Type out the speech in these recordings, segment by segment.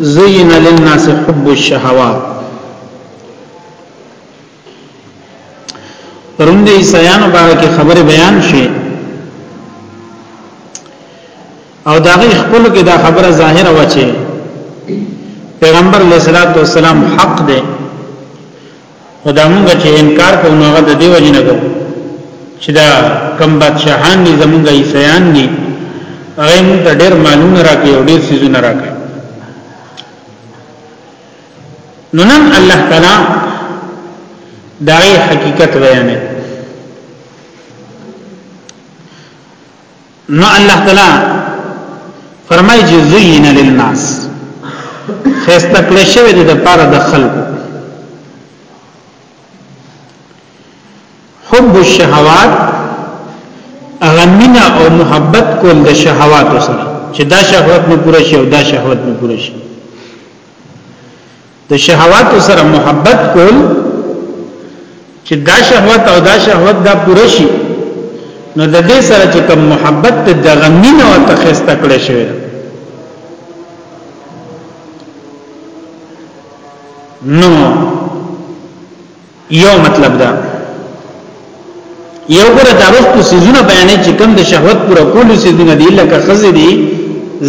زين للناس حب الشهوات پرون د عیسایانو باره کې خبره بیان شي او دا غي خپل کې دا خبره ظاهره و چې پیغمبر علیه السلام حق دی خدا مونږ چې انکار کوو نو هغه د دې وجه نه کوو چې دا کم بادشاہان دي زمونږ عیسیان دي هغه مونږ ته ډېر معلوم راکې او ډېر سيزونه راکې نو نن الله تعالی دا حقیقت بیانې نو الله تعالی فرمایي چې زین للناس خسته کړی شوی د لپاره د خلکو حب الشهوات اغمینا او محبت کول د شهوات سره چې دا شهوت نه پوره شي او دا شهوت نه پوره شي د شهوات سره محبت کول چې دا شهوت او دا شهوت دا پوره شي نو د دې سره چې کوم محبت ته د غمین او تخسته کړی شوی نو یو مطلب دا یو ګره دا رستو سيزونه بیانې چې کم د شهوت پر کول سيزونه دي لکه خزې دي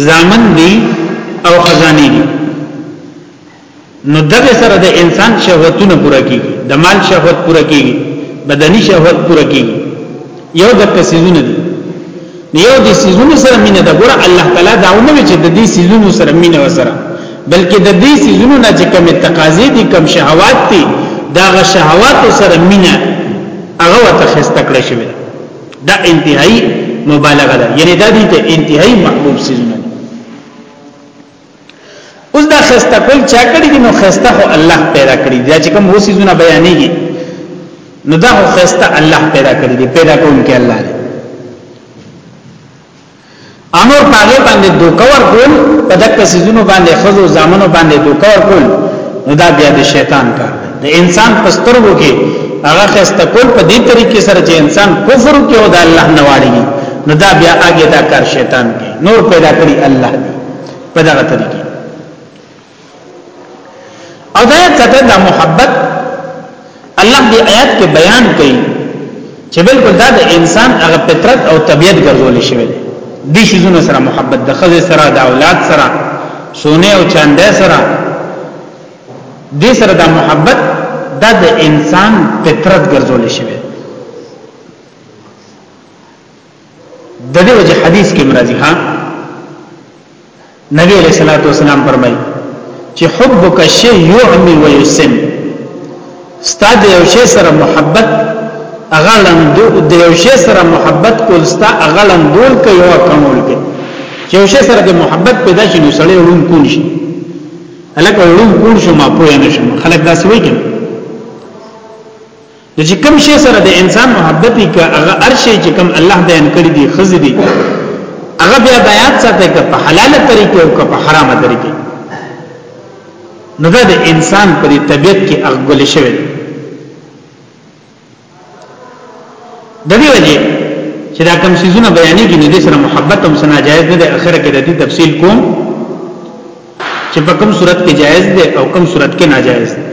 زامن دي او خزاني دي نو دغه سره د انسان شهوتونه پوره کیږي د مال شهوت پوره کیږي بدني شهوت پوره کیږي یو د کسيزونه دي نو یو د سيزونو سره مینه ده ګوره الله تعالی دا ونه چې د دې سيزونو سره مینه وسره بلکې د دې سيزونو نه چې کوم تقاضې دي کوم شهوات دي دا غ شهوات سره مینه هغه وته خسته کړی شوی دا انتهایی مبالغه ده یعنی دا دې ته انتهایی محبوب سيزونه اوس دا خسته کول چا کړی دي نو خسته خو الله پیدا کړی دی چې کوم وسی زونه بیانېږي نو دا خو خسته الله پیدا کړی دی پیدا کوونکی الله دی امر پاګه باندې دوکور کول په دغه سيزونو باندې خزو زامنو باندې دوکور کول نو دا بیا د شیطان کار دی د انسان پسترګو کې هغه خسته کول په دې طریقې سره چې انسان کفر کې او د الله نه واړي نو دا بیا هغه دا کار شیطان دی نور پیدا کړی الله دی په دغه طریقې او دا کته د محبت الله دې آیات کې بیان کړي چې بالکل دا د انسان هغه فطرت او طبیعت ګرځول شوی دی دې شیزونو سره محبت د خزه سره د اولاد سره سونه او چاندې سره دې سره د محبت دا د انسان فطرت ګرځول شوی د دې وجه حدیث کې مرضی ها نبی علیہ الصلوۃ والسلام فرمایي چې حبک شی یعمی و یسم استاد یو شی سره محبت اغلن دو د یو شی سره محبت کول ستا اغلن دول کې یو کمول کې چې یو شی سره د محبت پیدا شي نو سړی ورون کول شي الکه ورون کول شو ما پوه نه شم خلک دا سوي کوي نو چې کوم شی سره د انسان محبت وي که هغه ارشي چې کوم الله بیان کړی دی خزي دی هغه بیا د یاد ساته که په حلاله طریقې او که په حرامه طریقې نو دا د انسان پر طبیعت کې اغګل شوی دی د دې وجه چې دا کوم سيزونه بیانې کې نه دي سره محبت هم سنا جایز نه ده اخر کې د دې تفصیل کوم چې په کوم صورت کې جایز ده او کوم صورت کې ناجایز ده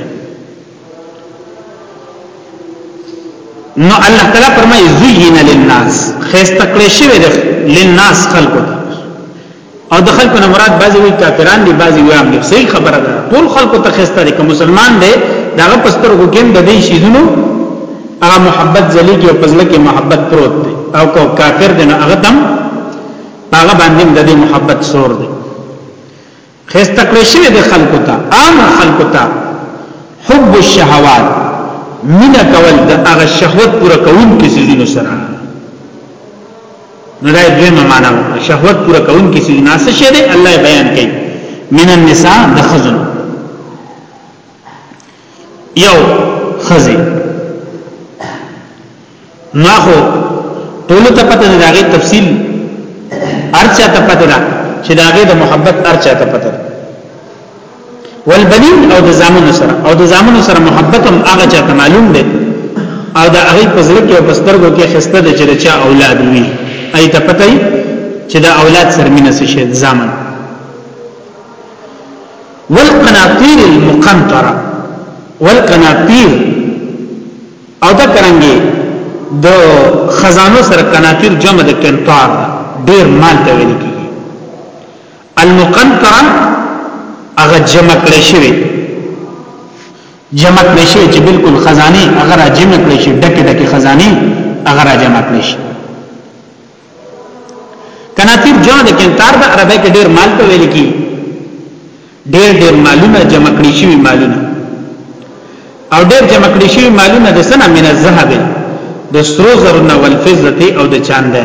نو الله تعالی فرمایي زین للناس خسته کړی شوی د للناس خلقو او د خلکو نه مراد بعضی وی کافران دي بعضی وی عام دي صحیح خبره ده ټول خلکو ته خسته دي که مسلمان دی داغه پستر وګین د دې شیزونو هغه محبت زلی کې او پزله کې محبت پروت دی او کو کافر دی نه هغه دم هغه باندې د دې محبت سور دی خسته کړی شوی د خلکو ته عام خلکو ته حب الشهوات مینا کول د هغه شهوت پوره کول کې سيزونو سره نو دا دویمه معنا شهوت پوره کول کې سيزونه څه شه دي الله بیان کوي من النساء د خزن یو خزی ما خو ټول ته پته نه داغه تفصیل ارچا ته پته نه چې داغه د محبت ارچا ته پته والبنین او د زامن سره او د زامن سره محبت هم هغه چا ته معلوم دی او د هغه په زړه کې او په سترګو کې خسته د چې چا اولاد وي اي ته پته چې د اولاد سره مینه شي ځامن والقناطیر المقنطره والقناطیر او دا کرنګي د خزانو سره قناطیر جمع د قنطار ډیر مال ته ویل کیږي المقنطره هغه جمع کړی شوی جمع کړی شوی چې بالکل خزانه هغه جمع کړی شي ډکه ډکه خزانه هغه جمع کړی شي کناتیر جمع د کنتار د عربی کې ډیر مال ته ویل کی ډیر ډیر مالونه جمع کړی شوی مالونه او ډیر جمع کړی شوی مالونه د سنه من الذهب د سرو زرو نه والفضه او د چاندې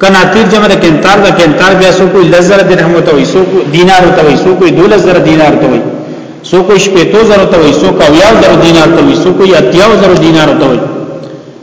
کناتیر جمع د کنتار د کنتار بیا سو کوئی لزر درهم ته وي سو کو دینار ته وي سو کوئی 2000 دینار ته وي سو کوئی 7000 ته وي سو کو 1000 دینار ته وي سو کوئی 8000 دینار ته وي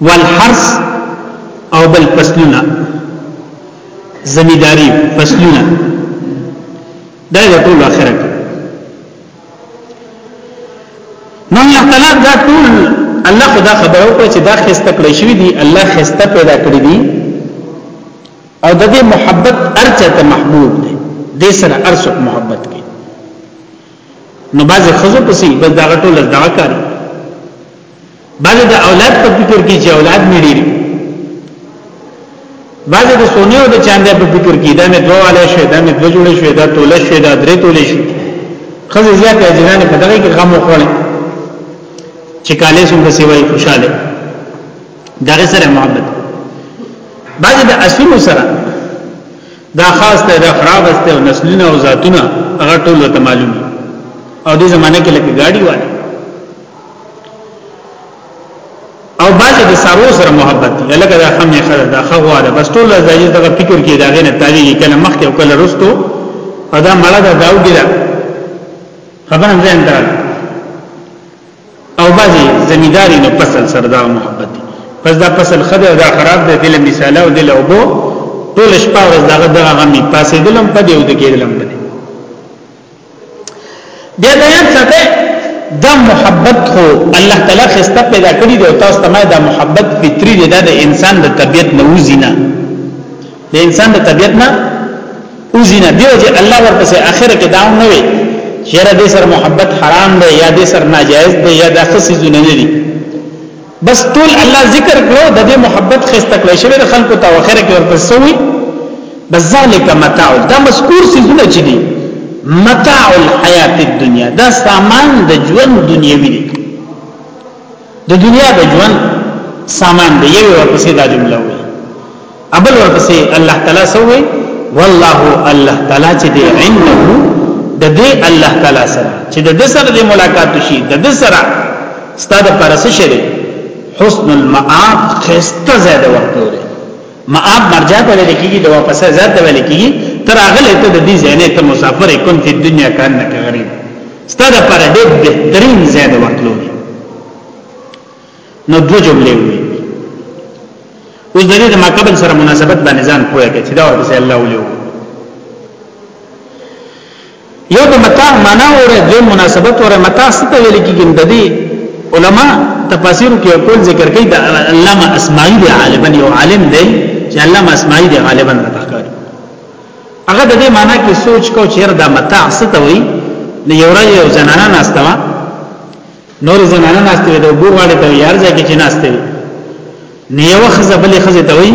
والحرس او بل فصلونه زمیداری فصلونه دا د ټول اخره کې نو الله تعالی دا ټول الله خدا خبرو کوي چې دا خسته کړی شوی دی الله خسته پیدا کړی دی او د دې محبت ارچته محبوب دی د سره ارسو محبت نو باز خزو پسی بس دا ټول دا کار باز د اولاد په فکر کې چې اولاد مې ډیر باز د سونه او د چاندې په فکر کې دا مې دوه والا شوی دا مې دوه جوړ شوی دا توله شوی دا درې توله شوی خزه زیات اجرانه په دغه کې غم وخوړل چې کالې څومره سیوای خوشاله دغه سره محبت بعض د اصول سره دا خاص ته دا خراب است او نسلونه او ذاتونه هغه ټول ته معلوم او دې زمانه کې لکه گاډي والے او باز د سارو سره محبت دی لکه دا خمه خره دا خغوا ده بس ټول ځای دغه فکر کې داغه نه تاوی کله مخ کې او کله رستو ادا مړه دا داو ګره خبره ځین ده او بعضی زمیداری نو فصل سره دا محبت دی پس دا فصل خده دا خراب دی دل مثال او دل او بو ټول شپه ورځ دغه دغه غمی پاسې دلم په دیو د کېدلم په بیا دا یاد ساته دا محبت خو الله تعالی خسته پیدا کړی دی او تاسو ته دا محبت فطری دی دا د انسان د طبیعت نه وزینه د انسان د طبیعت نه اوزینه دیو چې الله ورپسې اخر کې داو نه وي چې را دې سره محبت حرام دی یا دې سره ناجایز دی یا د خصي زونه نه دي بس ټول الله ذکر کړو د دې محبت خسته کړی شوی د خلکو ته اخر کې ورپسې وي بس ذالک متاع دا مذکور سي زونه چي دي متاع الحیات الدنیا دا سامان د ژوند دنیوي دي د دنیا د ژوند سامان دی یو ورپسې دا جمله وي ابل ورپسې الله تعالی سوې والله الله تعالی چې دی عنده د دې الله تعالی سره چې د دې سره د ملاقات شي د دې سره ستاده پرسه شری حسن المآب خسته زیاده وخت لري مآب مرجع ته ویل کیږي د واپس ځای ته ویل کیږي تر هغه ته د دې ځای نه ته مسافر کون په دنیا کار نه کوي ستاره پر دې بهترین ځای د ورتلو نو دوه جملې وي اوس د دې ما قبل سره مناسبت باندې ځان پوهه کې چې دا ورته الله ولې یو د متاع معنا وره دوی مناسبت وره متاع څه ته ویل کیږي د دې علما تفاسیر کې یو کول ذکر کوي د علامه اسماعی دی غالبا یو عالم دی چې علامه اسماعی دی غالبا راکړي هغه د دې معنا کې سوچ کو چې دا متاع څه ته وایي نو یو راځي یو زنانه ناشته وا نور زنانه ناشته وي د وګور واړه ته یار ځای کې ناشته وي نیو خزه بلې خزه ته وایي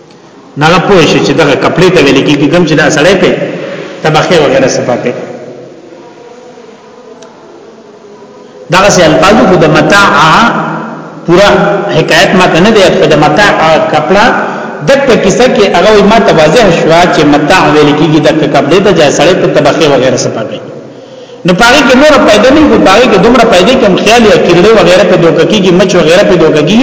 نه پوه شي چې دغه کپړې ته ویل کېږي کوم چې دا سړی په تبخه وغیرہ صفاته دغه سه الفاظو خو د متاع پورا حکایت ما کنه دی خو د متاع کپڑا دغه کیسه کې هغه ما ته واضح شو چې متاع ویل کېږي دغه کپڑې ته ځای سړی په تبخه وغیرہ صفاته نو پاره کې نور پیدا نه کو پاره کې دومره پیدا کوم خیال یا کړي وغیرہ په دوکه کې مچ وغیرہ په دوکه کې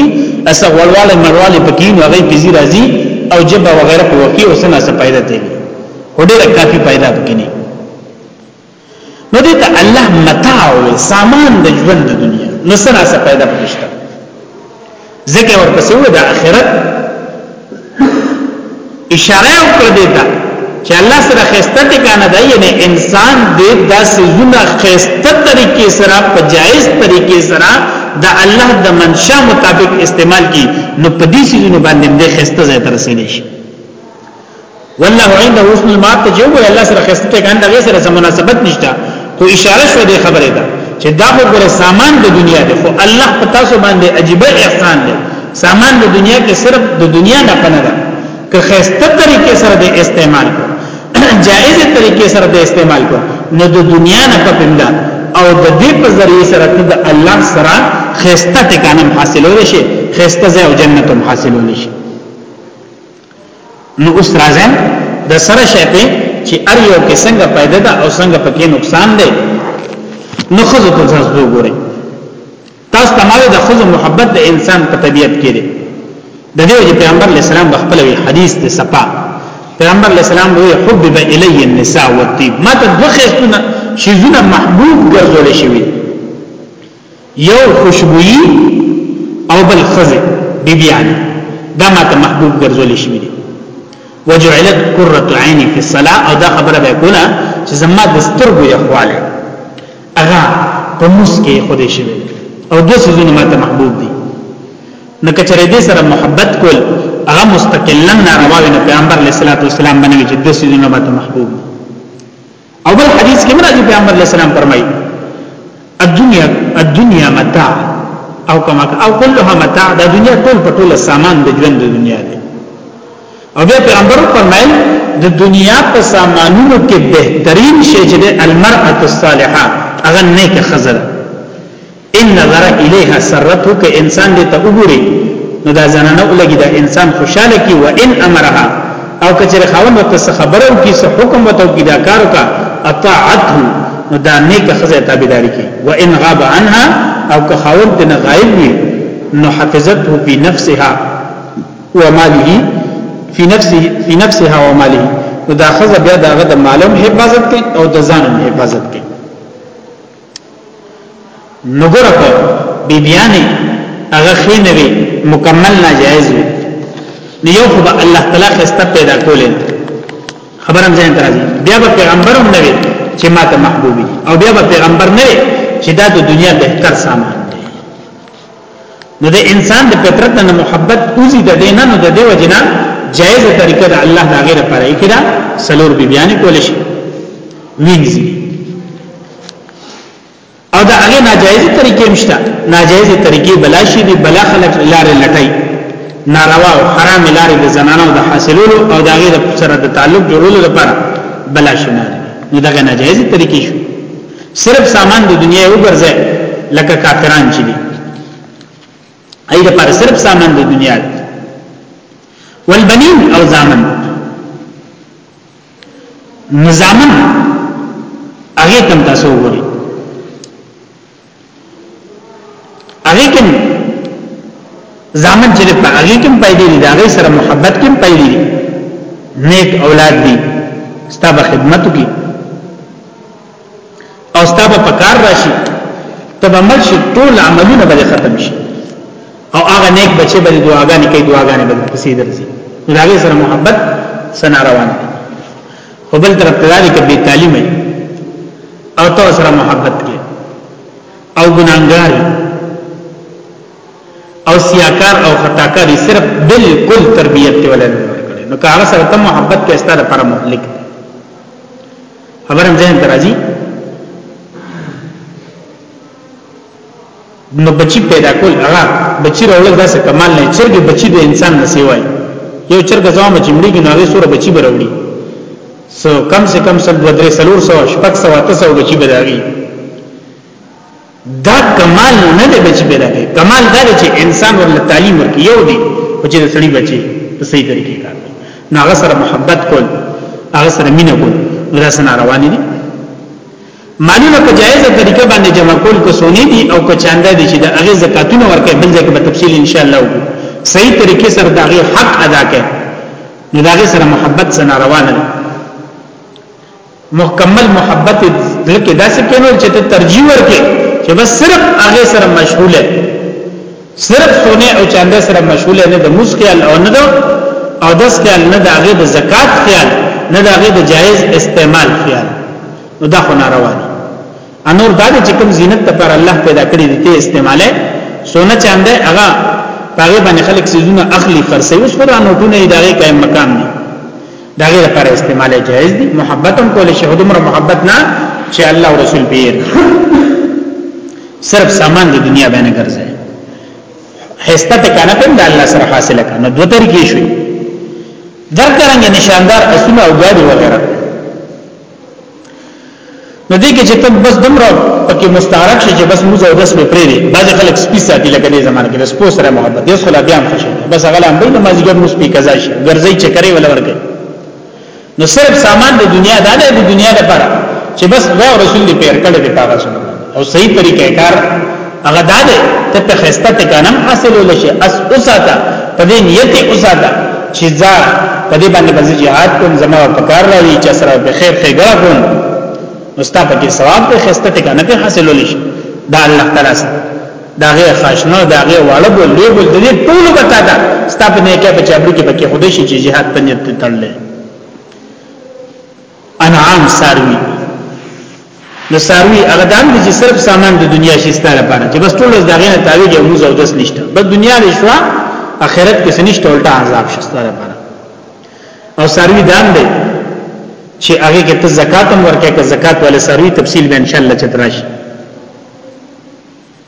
اس غړواله مړواله پکې نو هغه پیزي راځي او جبا وغیرہ په وکی او سنا څه پیدا دی وړه کافي پیدا پکې نه نو دې ته الله متاع او سامان د ژوند د دنیا نو سنا څه پیدا پکې ځکه ورپسې و د آخرت اشاره وکړه دیتا چې الله سره خسته ټکانه ده یعنی انسان دې دا سيزونه خسته طریقې سره په جائز طریقې سره د الله د منشا مطابق استعمال کی نو په دې سيزونه باندې دې خسته زې تر رسیدي شي والله عنده حسن المات ته جو وی الله سره خسته ته کنده غي سره مناسبت نشته خو اشاره شو دی خبره ده چې دا خو ګره سامان د دنیا دی خو الله په تاسو باندې عجیب احسان دی سامان د دنیا کې صرف د دنیا نه پنه ده که خسته طریقې سره د استعمال کو جائز طریقې سره د استعمال کو نو د دنیا نه پپنده او د دې په ذریعه سره د الله سره خسته ټکانم حاصلول شي خسته ځای او جنت هم حاصلول شي نو اوس راځه د سره شته چې ار یو کې څنګه پیدا ده او څنګه پکې نقصان دی نو خزو ته تاسو وګورئ تاسو ته مال د خزو محبت د انسان په طبیعت کې دی د دې چې پیغمبر اسلام خپل حدیث ته صفه پیغمبر اسلام وی حبب الی النساء والطيب ما ته دوه خستونه شیزونه محبوب ګرځول شوی یو خوشبوئی او بل خزه بیبیان دا ما ته محبوب ګرځول شي دي وجعلت قرۃ عینی فی الصلاة او دا خبره به کوله چې زما د سترګو یخواله هغه په مسکه خود شي او د سيزونه ما ته محبوب دي نو کچره دې سره محبت کول هغه مستقلا ناروا نه پیغمبر علیه الصلاۃ والسلام باندې چې د سيزونه ما ته محبوب دي او بل حدیث کې مرادي پیغمبر علیه السلام فرمایي الدنيا الدنيا متاع او کما او كلها متاع د دنیا ټول په ټول سامان د ژوند د دنیا دی او بیا پیغمبر فرمایل د دنیا په سامانونو کې بهترین شی چې د المرأه الصالحه هغه نیکه خزر ان نظر الیها سرته که انسان دې ته وګوري نو دا زنانه ولګي دا انسان خوشاله کی و ان امرها او کچره خاوند ته څه خبره او کی څه حکم وته کی دا کار وکا اطاعته نو دا نیک خزه تابعداري کی و ان غاب عنها او که خاوند دې نه غایب وي نو حفظته فی نفسها و ماله فی نفسه فی نفسها و ماله نو دا خزه بیا داغه د مالم حفاظت کوي او د ځانم حفاظت کوي نو ګره په بیبیانه هغه خینه وی مکمل ناجایز وی نو یو خو الله تعالی خسته پیدا کولې خبرم ځین ترازی بیا به پیغمبر هم نه وی چې ماته محبوبي او بیا به پیغمبر نه وی چې دا د دنیا بهتر سامان دی نو د انسان د فطرت نه محبت اوزی د دینه نو د دیو جنا جایز طریقه د الله دا غیر پرې کړه سلور بیبیانه کول شي وینځي او دا هغه ناجایز طریقې مشته ناجایز طریقې بلاشي دي بلا خلک لارې لټای ناروا او حرام لارې د زنانو د حاصلولو او د هغه سره د تعلق جوړولو لپاره بلاشي نه نو دا ناجایز طریقې شو صرف سامان د دنیا یو ګرځي لکه کافران چې دي اې د پر صرف سامان د دنیا والبنین او زامن نظامن هغه تم تاسو وګورئ هغه کې ځامن چې په هغه کې پیدا دي دا غي سره محبت کې پیدا دي نیک اولاد دي ستاسو خدمت کوي او ستا په کار راشي ته به مړ شي ټول عملونه به ختم شي او هغه نیک بچي به دعاګانې کوي دعاګانې به پسې درځي نو هغه سره محبت سنا روان خو بل طرف ته ذالک به تعلیم او تو سره محبت کې او ګناګار او سیاکار او خطاکار صرف بالکل تربیت ولر نو کار سره ته محبت کې استاد پر مهلک خبرم ځین درازي نو بچی پیدا کول هغه بچی راول داسې کمال نه چرګي بچی د انسان نسیوای یو چرګ ځوام چې مړي کې ناغه سور بچی بروړي سو کم سے کم سل دو درې سلور سو شپک سو اته سو بچی بداوی دا کمال نو نه دی بچ پیدا کوي کمال دا دی چې انسان ورله تعلیم ورکړي یو دی او چې سړي بچي په صحیح طریقې کار کوي نو هغه سره محبت کول هغه سره مینه کول دا سره روان دي مالونه په جایزه طریقه باندې جمع کول کو سونی دي او کو چاندا دي چې د هغه زکاتونه ورکړي بل ځکه په تفصیل ان شاء الله وګورو صحیح طریقې سره د هغه حق ادا کړي نو دا سره محبت سره روان دي مکمل محبت لکه داسې کینو چې ته ترجیح ورکې چې بس صرف هغه سره مشغوله صرف سونه او چاند سره مشغوله نه د موس خیال او نه د او داس خیال نه د هغه د زکات خیال نه د هغه د جایز استعمال خیال نو دا خو ناروا دي انور دا چې کوم زینت ته پر الله پیدا کړی دي ته استعماله سونه چاندې هغه هغه باندې خلک سيزونه اخلي خرڅي اوس خدای نو ټونه ادارې قائم مقام دي دا غیر پر استعماله جائز دي محبت هم کول شي دومره محبت نه چې الله او رسول پیر صرف سامان د دنیا باندې ګرځي هسته ته کنه په الله سره حاصله کنه دوه طریقې شوي درکرنګ نشاندار اسونه او ګاډي وغیرہ نو دې کې چې ته بس دمره پکې مستعرب شې چې بس موږ او داس به پرې دي بعض خلک سپي ساتي لکه دې زمانه کې د سپو سره محبت دې خلا بیا هم خوشي بس هغه هم به نمازګر مو سپي قضا شي ګرځي چې کوي ولا ورګي نو صرف سامان د دنیا دا د دنیا لپاره چې بس دا رسول دې پیر کړی دی پاغه سره او صحیح طریقې کار هغه دا دی ته په خسته تکانم حاصل ولشي اس اوساته په دې نیت اوساته چې ځا په دې باندې باندې jihad کوم زما په کار راوي چې سره به خیر خیګړه کوم مستاپ کې ثواب په خسته تکانه په حاصل ولشي دا الله تعالی سره دا غي خاشنه دا غي واړه بول دی بول دې ټول بتا دا ستاپ نه کې په چابړي کې پکې خوده شي چې jihad ته نیت تړلې انعام ساروی نو ساروی هغه دام دي چې صرف سامان د دنیا شي ستاره لپاره چې بس ټول د غینه تعویل او موزه او دس نشته بس دنیا لې شو اخرت کې سنشته الټا عذاب شي ستاره لپاره او ساروی دام دی چې هغه کې ته زکات هم ورکې که زکات ولې ساروی تفصیل به ان شاء الله چتراشي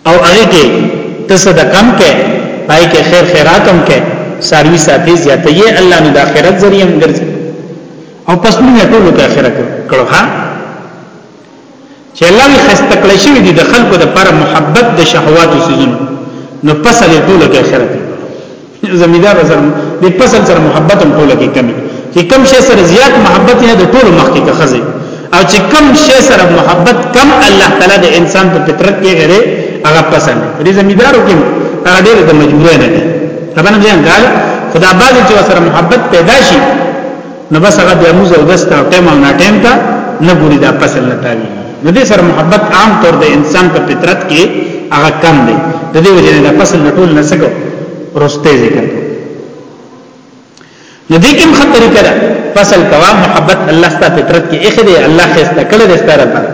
او هغه کې ته صدقم کې پای کې خیر خیراتم کې ساروی ساتي زیاته یې الله نو د آخرت ذریعہ ګرځي او پس موږ ټول ته آخرت کړو ها چې الله یې خسته کړی شوی دی د خلکو د پر محبت د شهوات سيزونو نو پس له ټول ته آخرت زمیدار سره د فصل سره محبت هم ټوله کې کمی چې کم شي سره زیات محبت نه د ټولو مخ کې کخزي او چې کم شي سره محبت کم الله تعالی د انسان په فطرت کې غره هغه پسند دې زمیدارو کې هغه ډېر د مجبورې نه دي خبره نه ځان غواړي خدا باز چې سره محبت پیدا شي نو بس هغه د موزه او دسته ټیم او ناټیم ته نه ګوري دا فصل نه تاوی نو دې سره محبت عام طور د انسان په فطرت کې هغه کم دی د دې وجه نه فصل ټول نه سکو رسته ذکر نو دې کوم خطرې کړه فصل کوا محبت الله ستاسو فطرت کې اخی دی الله خسته کړه دې ستاره پر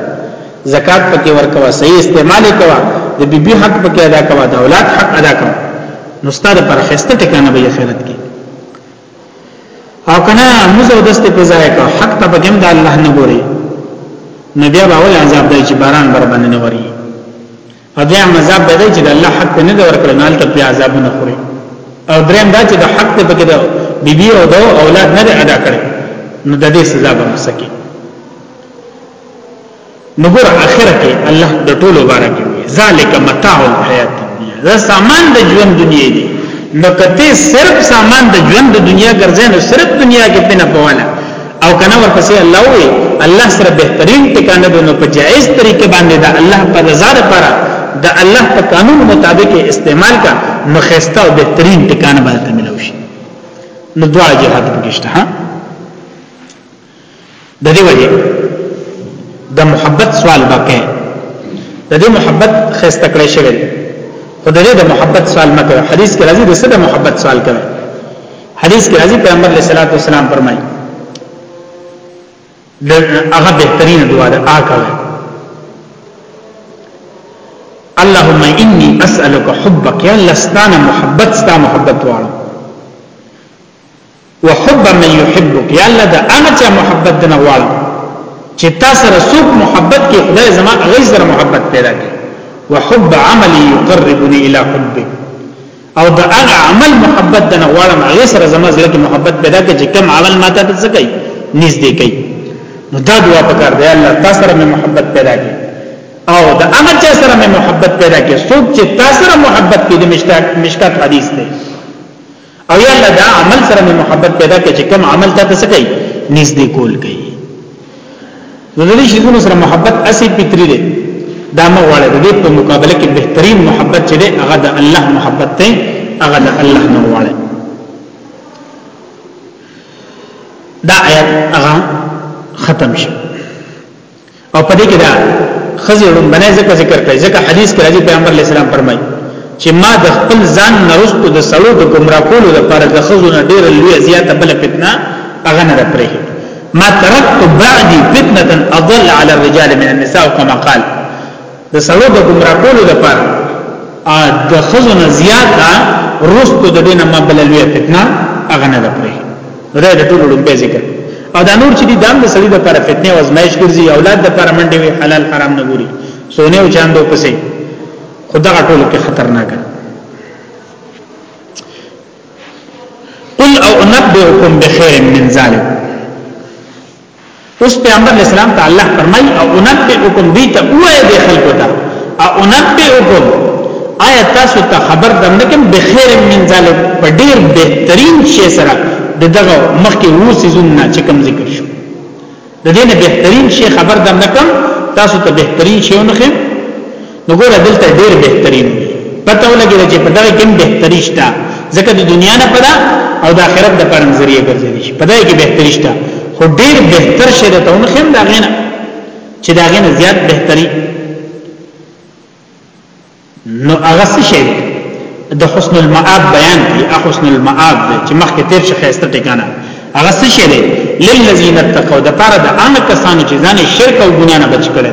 زکات پکې ورکوا صحیح استعمال کوا د بیبي حق پکې ادا کوا د اولاد حق ادا کوا نو ستاره پر خسته ټکانه به خیرت کې او کنا مزو دست په ځای کا حق ته بګم د الله نه ګوري نو بیا باول عذاب دی چې باران بر باندې نه وري او بیا عذاب دی چې د الله حق نه دی ورکړ نه تل په عذاب نه خوري او دریم دا چې د حق ته بګد بیبي او دو اولاد نه ادا کړي نو د دې سزا به مسکه نو ګور اخره کې الله د ټولو بارک وي ذالک متاع الحیات الدنیا دا سامان د ژوند دنیا دی نو کته صرف سامان د ژوند د دنیا ګرځې نو صرف دنیا کې پنه پواله او کنه ورپسې الله وي الله سره بهترین ټکانه د نو په جائز طریقې باندې دا الله په رضا لپاره د الله په قانون مطابق استعمال کا نو خسته او بهترین ټکانه باندې ملوي نو دعا جهاد پکشته ها د دې وجه د محبت سوال بکې د دې محبت خسته کړی شوی خو د دې د محبت سوال مکه حدیث کې راځي د څه د محبت سوال کوي حدیث کې راځي پیغمبر علیه الصلاۃ والسلام فرمایي د هغه بهترین دعا ده آکل اللهم انی اسالک حبک یا لستانه محبت ستا محبت واړه وحب من يحبك یا الله دا هغه چې محبت دنه غواړم چې تا سره څوک محبت کې خدای زما غي سره محبت پیدا کړي وحب عملي يقربني الى حبك او دا هغه عمل محبت دنه غواړم هغه سره زما زړه کې محبت پیدا کړي چې کم عمل ماته ته څه کوي نږدې کوي نو دا دعا پکار دی الله تاسو سره محبت پیدا کړي او دا هغه چې سره محبت پیدا کړي څوک چې تاسو سره محبت کې د مشکات حدیث دی او یا الله دا عمل سره مې محبت پیدا کړي چې کوم عمل ته څه کوي نږدې کول کوي نو د دې شیزونو سره محبت اسی پتری دی دا مغواړه د دې په مقابله کې بهترین محبت چې دی هغه د الله محبت دی هغه د الله نه غواړي دا آیات هغه ختم شي او په دې کې دا خزي لومبنه ذکر ذکر کوي ځکه حدیث کې راځي پیغمبر علی السلام فرمایي چې ما د خپل ځان نرستو د سړو د گمراه کولو لپاره د خزو نه ډیر لوی زیاته بل فتنه اغه نه پرې ما ترکت بعدي فتنه اضل على الرجال من النساء كما قال د سړو د گمراه کولو لپاره ا د خزو نه زیاته رستو د دینه ما بل لوی فتنه هغه نه ده پرې دا د ټولو لومبه ذکر او دا نور چې دام د سړي لپاره فتنه او ازمایش ګرځي اولاد لپاره منډي وي حلال حرام نه ګوري سونه او چاندو پسې خدا ټولو کې خطرناک قل او انبئکم بخیر من ذلک اوس پیغمبر علیہ السلام ته الله فرمای او انبئکم دی ته اوه د خلکو ته او انبئکم آیا تاسو ته خبر درنه کوم بخیر من ذلک په ډیر بهترین شی سره د دغه مخکې وو سيزون نه چې کوم ذکر شو د دې نه بهترین شی خبر درنه کوم تاسو ته بهترین شی ونخم نو ګور دلته ډیر بهترین پته ولګی چې په دغه کې بهتري شته ځکه د دنیا نه پدا او د آخرت د پرم ذریعہ ګرځي شي په دغه کې بهتري شته خو ډیر بهتر شه ته هم خیم دا غینه چې دا غینه زیات بهتري نو هغه څه شي د حسن المآب بیان دی حسن المآب دی چې مخکې تیر شي خسته ټکانه هغه څه شي دی للذین اتقوا د پاره د ان کسانو چې ځان شرک او ګناه نه بچ کړي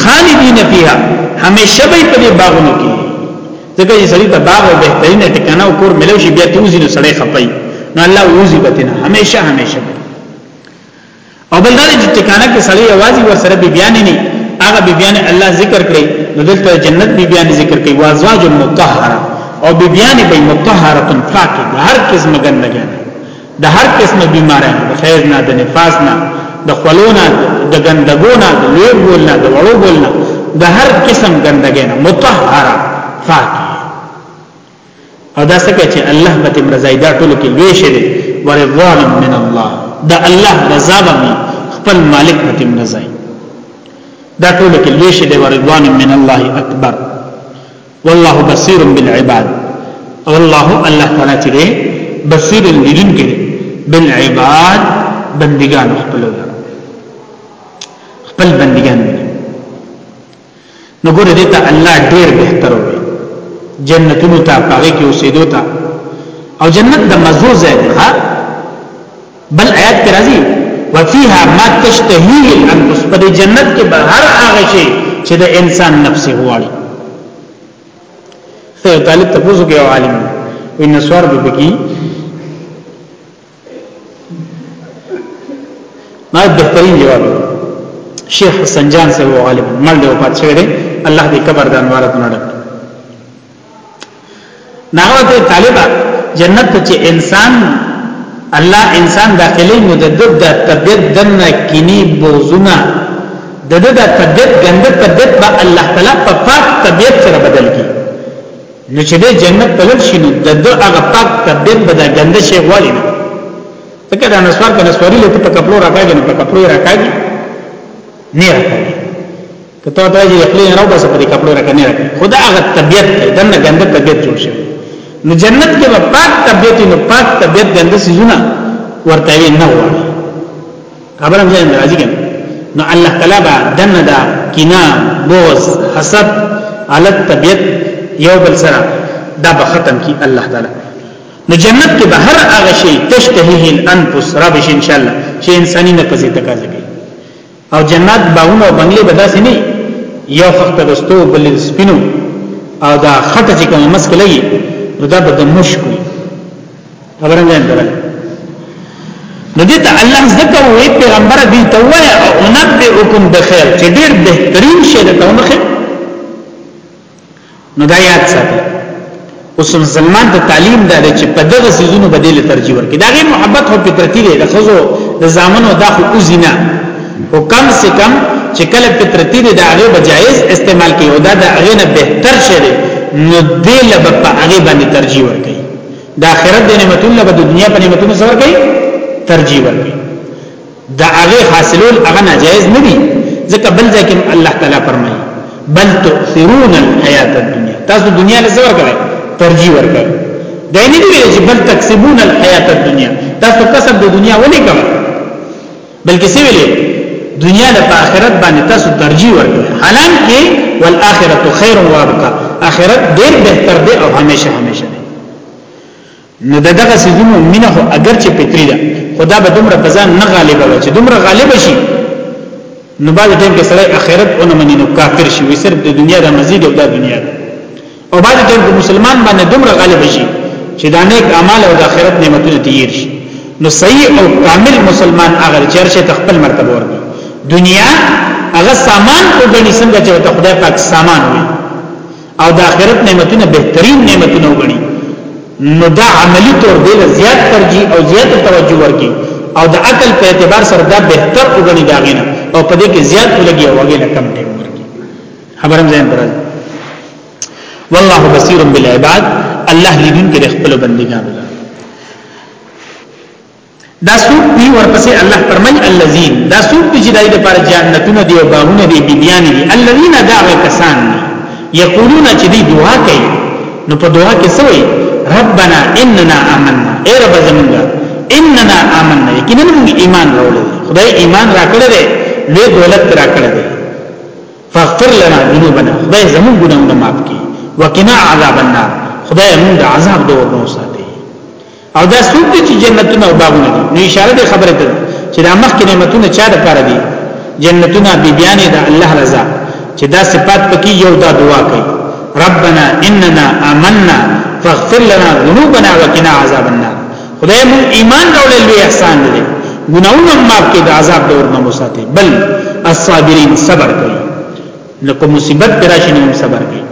خالدین فیها همیشه به په دې باغونو کې ځکه چې سړی ته باغ او بهترینه ټکانه او کور ملو شي بیا ته وزینو سړی خپای نو الله وزي بتنه همیشه همیشه او بل دا چې ټکانه کې سړی اوازي ور سره بیان نه هغه بیان الله ذکر کړي نو دلته جنت بیان ذکر کړي وازواج مطهره او بیان به مطهره پاکه هر قسم ګندګي د هر قسمه بیماری د خیر نه د نفاس نه د خلونه د ګندګونه د لوی بول نه د وړو بول نه د هر قسم ګندګې نه مطهره پاک او دا څنګه چې الله به تم رضای دا ټول کې لوی شي ورضوان من الله دا الله رضا به خپل مالک به تم رضای دا ټول کې لوی شي ورضوان من الله اکبر والله بصير بالعباد او الله الله تعالی چې دی بصير لیدون کې بالعباد بندگان خپل خپل بندگان نو ګوره دې ته الله ډېر بهتر وي جنتونو ته پاره کې اوسېدو ته او جنت د مزو ځای دی ها بل آیات کې راځي وفيها ما تشتهيه الانفس په جنت کې به هر هغه شي چې د انسان نفس غواړي یو طالب تاسو کې عالم وي نسوار به بکی ما بهترین جواب شیخ حسن جان سے وہ عالم مل دے وفات شوی دے اللہ دی قبر دانوارت نڑک ناغه ته طالبہ جنت چې انسان الله انسان داخلي نو د د طبيعت دنه کینی بوزونه د د طبيعت ګنده طبيعت به الله تعالی په پاک طبيعت سره بدل کی نو چې د جنت په لور شي نو د د هغه پاک طبيعت به د ګنده شي غوړي نه ځکه دا نسوار کنه سوري له په کپلو راکاږي نه په کپلو راکاږي نه راکاږي ته ته ته یې خپل نه راوځه په دې کپړو راکنه خدا هغه طبيعت دی دنه ګنده طبيعت جوړ شي نو جنت کې به پاک طبيعت نو پاک طبيعت ګنده سيزونه ورته نه وره خبره مې نه راځي کنه نو الله تعالی به دنه دا کینا بوز حسد علت طبيعت یو بل سره دا به ختم کی الله تعالی نو جنت کې به هر هغه شی تشتهه الانفس رب ان شاء الله چې انساني نه پسې تکازه او جنات باغونه او بنگلې به داسې نه یو خخت د ستو بل سپینو او دا خټه چې کوم مسک لګي نو دا به د مشکو خبره نه درل نو دې ته الله زکه وې پیغمبر دې ته وې او نبئکم بخیر چې ډېر بهترین شی ده ته مخه نو دا یاد ساتي اوس مسلمان ته تعلیم دا دی چې په دغه سيزونو بدیل ترجیح ورکړي دا غي محبت هو فطرتي دی د خزو د زامنو دا خو اوزینا او کم سے کم چې کله فطرتي دی دا هغه بجایز استعمال کوي او دا د هغه نه بهتر شي دی نو دې لب په هغه باندې ترجیح ورکړي د آخرت د نعمتونو لب د دنیا په نعمتونو سره ورکړي ترجیح ورکړي دا هغه حاصلول هغه ناجایز نه دي ځکه بل ځای کې الله تعالی فرمایي بل تؤثرون الحیات الدنیا تاسو دنیا له زور کوي ترجیح ورکړئ دا نه دی چې بل تکسبون الحیات الدنیا تاسو کسب د دنیا ولې کوي بلکې څه ویلې دنیا له آخرت باندې تاسو ترجیح ورکړئ حالانکه والآخرت خیر و ابقا آخرت ډیر بهتر دی او همیشه همیشه نو د دغه سيزونو مینه خو اگر چې فطري ده خدا به دومره په ځان نه غالب وي چې دومره غالب شي نو بعد ټیم کې سړی اخرت اون مني نو کافر شي وي صرف د دنیا د مزید او د دنیا او بعد ټیم کې مسلمان باندې دومره غالب شي چې دا نیک اعمال او د اخرت نعمتونه تیر شي نو صحیح او کامل مسلمان هغه چې هرشه تخپل مرتبه ورته دنیا هغه سامان او غني څنګه چې ته خدای پاک سامان وي او د آخرت نعمتونه بهترین نعمتونه وګڼي نو دا عملی طور دی زیات ترجیح او زیات توجه ورکړي او د عقل په اعتبار سره دا بهتر وګڼي دا غینه او په دې کې زیات ولګي او هغه کم دی ورکړي خبرم زين درځي والله بصير بالعباد الله لیدونکي د خپل بندګانو دا سوق دی ورپسې الله فرمای الذين دا سوق دی چې دای د پر جنتونه دی او باغونه دی بیبیان دی الذين دا کسان دی یقولون چې دی دعا کوي نو په دعا کې څه وایي ربنا اننا آمنا اے رب زمونږه اننا آمنا یقینا موږ ایمان راوړل خدای ایمان راکړل دی لوی دولت راکړل دی فاغفر لنا ذنوبنا خدای زمونږ ګناهونه معاف کړي وقنا عذاب النار خدای موږ عذاب دوه نو ساتي او دا څوک دي چې جنتونه او باغونه دي نو اشاره دې خبره ته چې دا مخکې نعمتونه چا د پاره دي جنتونه بیبیان د الله رضا چې دا صفات پکې یو دا دعا کوي ربنا اننا آمنا فاغفر لنا ذنوبنا وقنا عذاب النار خدای مون ایمان راولې لوی احسان دی ګناونه معاف کړي د عذاب دور نه مساته بل الصابرین صبر کوي لکه مصیبت دراشنه صبر کوي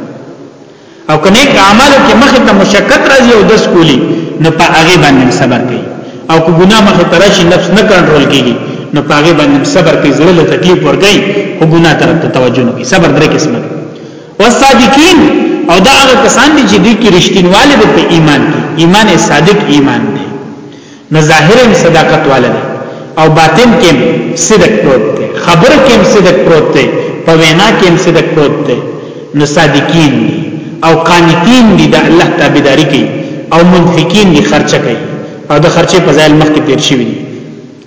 او کنه یک عمل کې مخه ته مشقت راځي او دس کولی نو په هغه باندې صبر کوي او کو ګناه مخه ته راشي نفس نه کنټرول کیږي نو په هغه باندې صبر کوي زړه له تکلیف ورګي او ګناه طرف ته توجه نه کوي صبر درې قسمه والصادقین او دا هغه کسان دي چې دوی کې رښتینواله په ایمان کې ایمان صادق ایمان دی نه ظاهر هم صداقت والا دی او باطن کې هم صدق پروت دی خبر کې هم صدق پروت دی په وینا کې هم صدق پروت دی نو صادقین دی او قانتین دی د الله تابعداري کوي او منفقین دی خرچه کوي او د خرچه په ځای مخکې تیر شي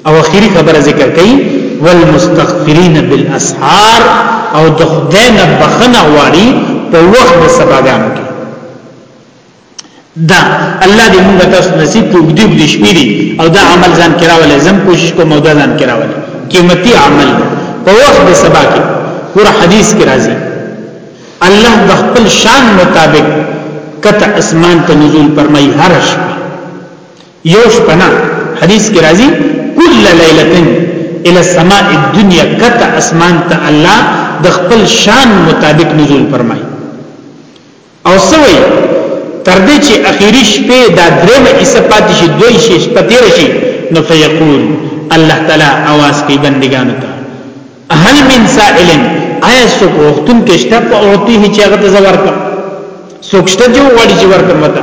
او اخیری خبره ذکر کوي والمستغفرین بالاسحار او د خدای نه بخنه غواړي په وخت د سباګانو کې دا الله دې موږ تاسو نصیب کې وګدي وګدي شپې دي او دا عمل ځان کراولې زم کوشش کوم او دا ځان کراولې قیمتي عمل په وخت د سبا کې ور حدیث کې راځي الله د خپل شان مطابق کته اسمان ته نزول فرمای هر شپه یو شپه نه حدیث کې راځي کل ليله الى السماء الدنيا کته اسمان ته الله د خپل شان مطابق نزول فرمای او سوي تر دې چې اخیری شپه دا درېمه ایسه پاتې شي دوی شي شپه تیر شي نو فیقول الله تعالی आवाज کوي بندګانو ته هل من سائل آیا څوک وختون کې شته په اوتی هي چې هغه ته زور کړ څوک شته چې وړي چې ورکړم وته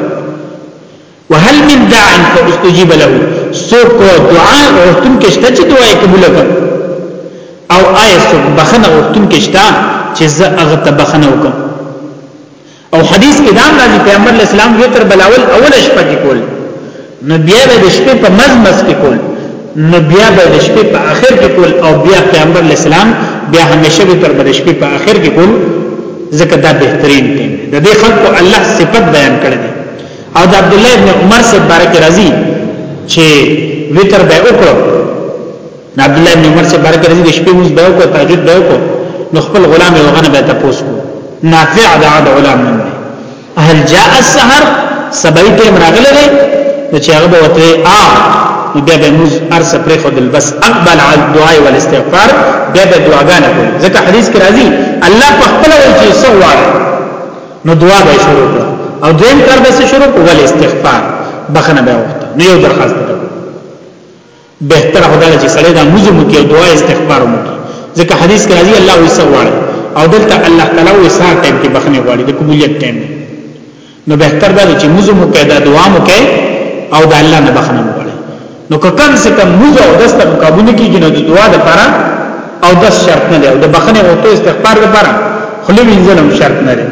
وهل من داع فاستجيب له سو کو دعا غوښتون کې شته چې دعا قبول کړه او آیا سو بخنه غوښتون کې شته چې زه هغه ته بخنه وکم او حدیث کې دا راځي پیغمبر اسلام وتر بلاول اول شپه کې کول نو بیا به د شپې په مزمز کې کول نو بیا به د شپې په آخر کې کول او بیا پیغمبر اسلام بیا همیشه به تر د شپې په آخر کې کول ځکه دا بهترین دی د دې خلکو الله صفت بیان کړی او د عبد الله ابن عمر سے بارک رضی چې وتر به وکړو عبد الله ابن عمر سے بارک رضی د شپې موږ به وکړو تهجد به وکړو نو خپل غلام یو غنه به تاسو کو نافع د عاد غلام نه هل جاء السحر سبای ټیم راغله ده نو چې هغه وته ا بیا به موږ ارس پرې خدل بس اقبل على الدعاء والاستغفار بیا به دعاګانې کوي ځکه حدیث کې راځي الله په خپل وجه سوال نو دعا به شروع کړه او دویم کار به شروع کړه ول استغفار بخنه به وخته نو یو درخواست ده بهتر خدای چې سړی دا موزه مو کې دعا استغفار مو کې ځکه حدیث کې راځي الله وسوال او دلته الله تعالی وې سار ټیم کې بخنه غواړي د قبولیت ټیم نو بهتر دا چې موږ مو کې دا دعا مو کې او د الله نه بخنه مو نو که کم سے کم موز او دس تک قابو نکیگی نو دو دعا دا پارا او دس شرط نده او دا بخنه غطو استغفار دا پارا خلو انزل هم شرط نده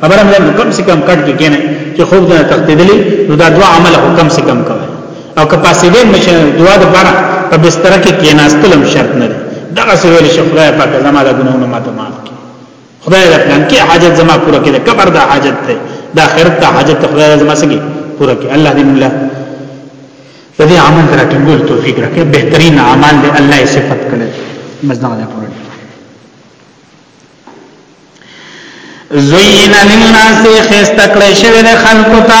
خبر هم نو کم سے کم کٹ کی کینه چه خوب دنا تختی دلی نو دا دعا عمل خو کم سے کم کوئی او که پاسی دین مشن دعا دا پارا پا بسترکی کیناستل هم شرط نده دغه سویل شخدای پاک زما دا گناونو ما تا معاف خدای دې پلان کې حاجت زما پوره کړي قبر دا حاجت ده د آخرت ته حاجت خدای دې زما سګي پوره کړي الله دې مولا دې عمل درټنګول توفیق راکړي بهترین اعمال دې الله یې صفت کړي مزدا ده پوره زوینا للناس خستکړې شوی د خلقو ته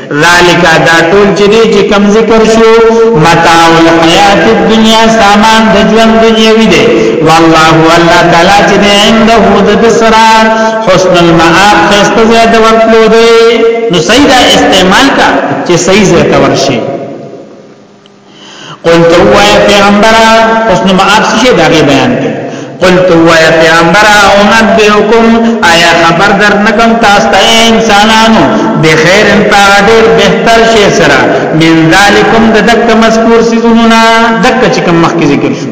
ذالک دا ټول چې دې چې کم ذکر شو متاع الحیات الدنیا سامان د ژوند دنیوي دی والله الله تعالی چې دې عنده د سرا حسن المآب خسته زیاده ورکلو دی نو صحیح دا استعمال کا چې صحیح زیاده ورشي قل تو وای پیغمبر اوس نو معاف شي دا بیان کړي قل تو وای پیغمبر او نبئکم آیا خبر در نکم تاسو ته انسانانو به خیر ان پاډر بهتر شي سره من ذالکم د دک مذکور سيزونو نه دک چې کوم مخکې ذکر شو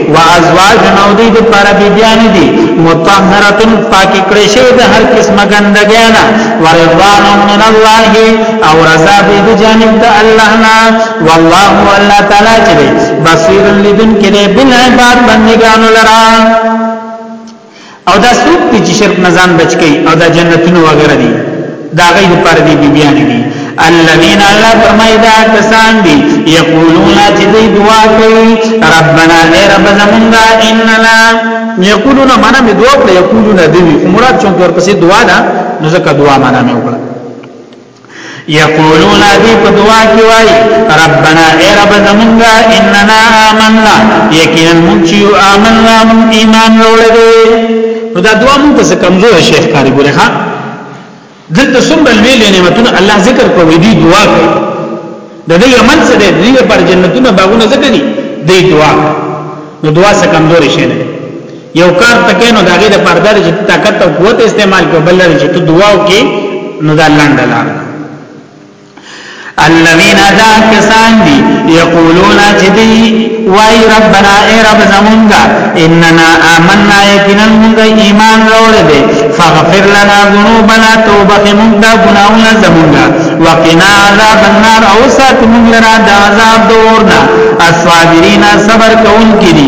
وازواجنا او دی د پاره بیبیان دي مطهرتن پاک کړي شوی د هر قسمه ګندګي نه ورضوان من الله او رضا به د جانب د الله نه والله والله تعالی چې بصیر لدن کې بل عبادت بندګانو لرا او دا څوک دي چې شرک نه ځان بچ کړي او دا جنتونه وغیرہ دي دا غي لپاره دي بیان دي الذين الله فرمای دا کسان دي یقولون چې دوی دعا کوي ربنا اے رب زمونږه اننا یقولون معنا می دعا کوي یقولون دوی مراد چون ورپسې دعا ده نو ځکه دعا معنا مې وکړه یقولون دی په دعا کې وای ربنا ای رب زمونږه اننا آمنا یقینا مونږ چې آمنا مونږ ایمان لرلې نو دا دعا مونږ څه کمزور شیخ کاری ګره ها دلته څومره ویل نعمتونه الله ذکر کوي دی دعا کوي د دې عمل څه دی دې پر جنتونه باغونه ذکر دي دې دعا نو دعا څه کمزور شي نه یو کار تکې نو داګه د پردار چې طاقت او قوت استعمال کو بل لري چې ته دعا وکې نو دا لاند لار الذين ذا کسان دي یقولون چې دی وای ربنا ای رب زمونږه اننا آمنا یقینا موږ ایمان راوړل دي فغفر لنا ذنوبنا توبه موږ دا ګناونه زمونږه وقنا عذاب النار او سات موږ لرا د عذاب دورنا الصابرین صبر کوونکي دي